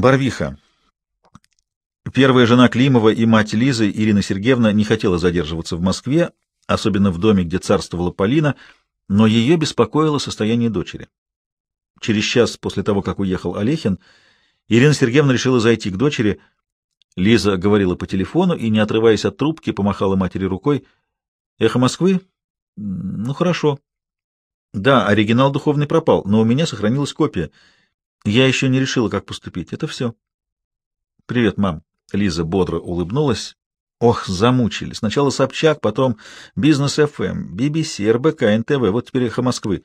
Барвиха. Первая жена Климова и мать Лизы, Ирина Сергеевна, не хотела задерживаться в Москве, особенно в доме, где царствовала Полина, но ее беспокоило состояние дочери. Через час после того, как уехал Олехин, Ирина Сергеевна решила зайти к дочери. Лиза говорила по телефону и, не отрываясь от трубки, помахала матери рукой. «Эхо Москвы? Ну, хорошо. Да, оригинал духовный пропал, но у меня сохранилась копия. Я еще не решила, как поступить. Это все. Привет, мам. Лиза бодро улыбнулась. Ох, замучили. Сначала Собчак, потом Бизнес ФМ, BBC, РБК, НТВ, вот теперь эхо Москвы.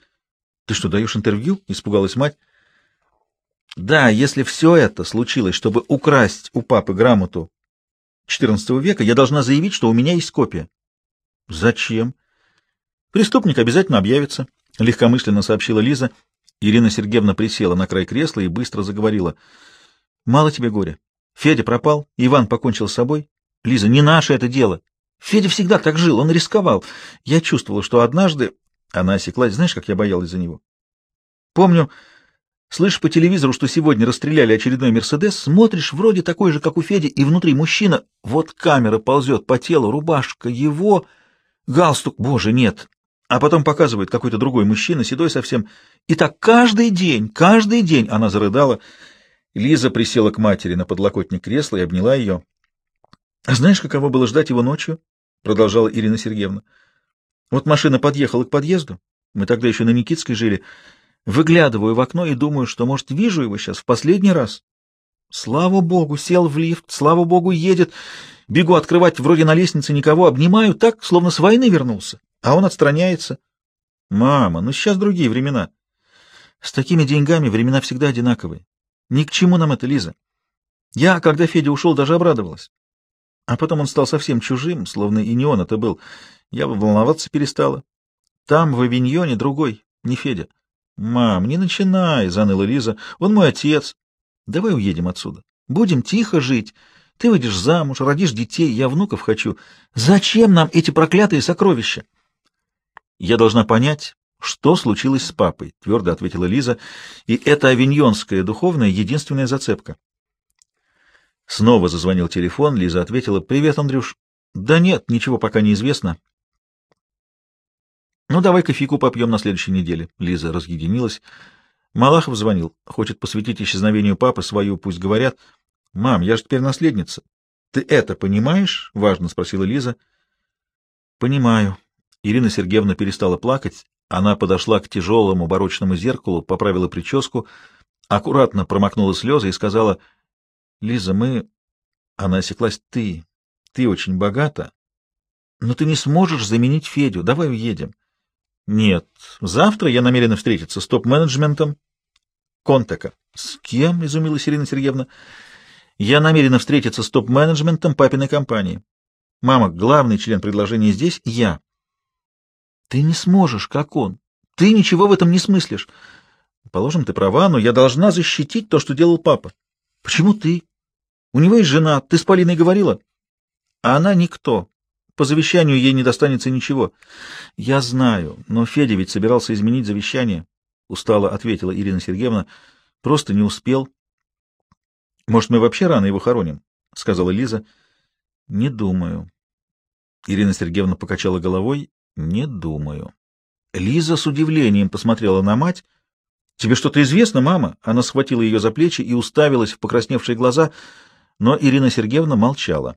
Ты что, даешь интервью? Испугалась мать. Да, если все это случилось, чтобы украсть у папы грамоту XIV века, я должна заявить, что у меня есть копия. Зачем? Преступник обязательно объявится, легкомысленно сообщила Лиза. Ирина Сергеевна присела на край кресла и быстро заговорила. Мало тебе горя. Федя пропал, Иван покончил с собой. Лиза, не наше это дело. Федя всегда так жил, он рисковал. Я чувствовала, что однажды... Она осеклась. Знаешь, как я боялась за него? Помню, слышишь по телевизору, что сегодня расстреляли очередной «Мерседес», смотришь, вроде такой же, как у Феди, и внутри мужчина. Вот камера ползет по телу, рубашка его, галстук. Боже, нет. А потом показывает какой-то другой мужчина, седой совсем. И так каждый день, каждый день она зарыдала. Лиза присела к матери на подлокотник кресла и обняла ее. — А знаешь, каково было ждать его ночью? — продолжала Ирина Сергеевна. — Вот машина подъехала к подъезду. Мы тогда еще на Никитской жили. Выглядываю в окно и думаю, что, может, вижу его сейчас в последний раз. Слава богу, сел в лифт, слава богу, едет. Бегу открывать, вроде на лестнице никого, обнимаю так, словно с войны вернулся. А он отстраняется. Мама, ну сейчас другие времена. С такими деньгами времена всегда одинаковые. Ни к чему нам это, Лиза. Я, когда Федя ушел, даже обрадовалась. А потом он стал совсем чужим, словно и не он это был. Я волноваться перестала. Там, в Авиньоне, другой, не Федя. «Мам, не начинай», — заныла Лиза. «Он мой отец. Давай уедем отсюда. Будем тихо жить. Ты выйдешь замуж, родишь детей, я внуков хочу. Зачем нам эти проклятые сокровища?» «Я должна понять, что случилось с папой?» — твердо ответила Лиза. «И это авиньонская духовная единственная зацепка». Снова зазвонил телефон, Лиза ответила. «Привет, Андрюш». «Да нет, ничего пока не известно». «Ну, давай кофейку попьем на следующей неделе». Лиза разъединилась. Малахов звонил. Хочет посвятить исчезновению папы свою, пусть говорят. «Мам, я же теперь наследница». «Ты это понимаешь?» — важно спросила Лиза. «Понимаю». Ирина Сергеевна перестала плакать. Она подошла к тяжелому барочному зеркалу, поправила прическу, аккуратно промокнула слезы и сказала, «Лиза, мы...» Она осеклась. «Ты... Ты очень богата, но ты не сможешь заменить Федю. Давай уедем». «Нет. Завтра я намерена встретиться с топ-менеджментом Контека». «С кем?» — изумилась Ирина Сергеевна. «Я намерена встретиться с топ-менеджментом папиной компании. Мама, главный член предложения здесь — я. Ты не сможешь, как он. Ты ничего в этом не смыслишь. Положим, ты права, но я должна защитить то, что делал папа. Почему ты? У него есть жена, ты с Полиной говорила? А она никто. По завещанию ей не достанется ничего. Я знаю, но Федя ведь собирался изменить завещание, — устало ответила Ирина Сергеевна. Просто не успел. Может, мы вообще рано его хороним? — сказала Лиза. Не думаю. Ирина Сергеевна покачала головой. Не думаю. Лиза с удивлением посмотрела на мать. Тебе что-то известно, мама? Она схватила ее за плечи и уставилась в покрасневшие глаза, но Ирина Сергеевна молчала.